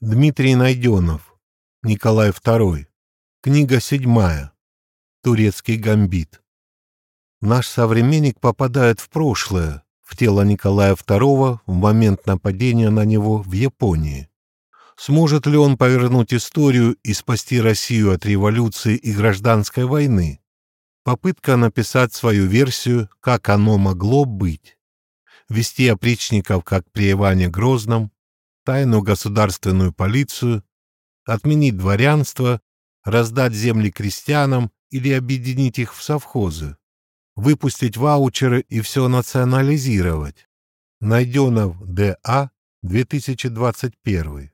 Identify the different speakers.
Speaker 1: Дмитрий Найденов. Николай II. Книга седьмая. Турецкий гамбит. Наш современник попадает в прошлое, в тело Николая II в момент нападения на него в Японии. Сможет ли он повернуть историю и спасти Россию от революции и гражданской войны? Попытка написать свою версию, как оно могло быть. Вести опричников, как при Иване Грозном, тайную государственную полицию, отменить дворянство, раздать земли крестьянам или объединить их в совхозы, выпустить ваучеры и все национализировать. Найденов Д.А. 2021